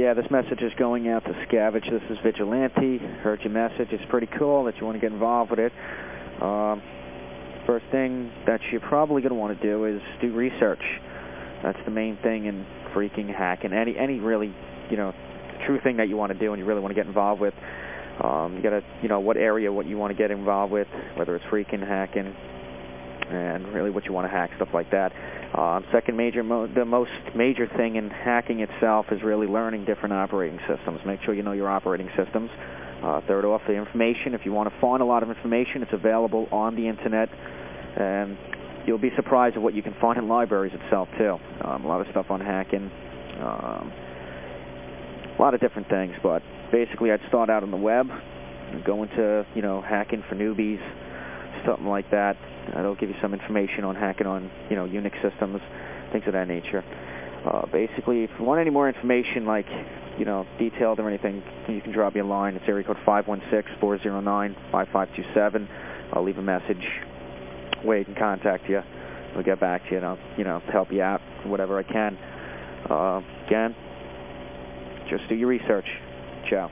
Yeah, this message is going out to Scavenge. This is Vigilante. Heard your message. It's pretty cool that you want to get involved with it. Um, first thing that you're probably going to want to do is do research. That's the main thing in phreaking hacking. Any, any really, you know, true thing that you want to do and you really want to get involved with. Um, you got to, you know, what area, what you want to get involved with, whether it's phreaking hacking, and really what you want to hack, stuff like that. Um, second major, mo the most major thing in hacking itself is really learning different operating systems. Make sure you know your operating systems. Uh, third off, the information. If you want to find a lot of information, it's available on the Internet. And you'll be surprised at what you can find in libraries itself, too. Um, a lot of stuff on hacking. Um, a lot of different things, but basically I'd start out on the web, go into, you know, hacking for newbies, something like that. That'll give you some information on hacking on, you know, Unix systems, things of that nature. Uh, basically, if you want any more information, like, you know, detailed or anything, you can drop me a line. It's area code 516-409-5527. I'll leave a message where you can contact you. I'll get back to you and I'll, you know, help you out whatever I can. Uh, again, just do your research. Ciao.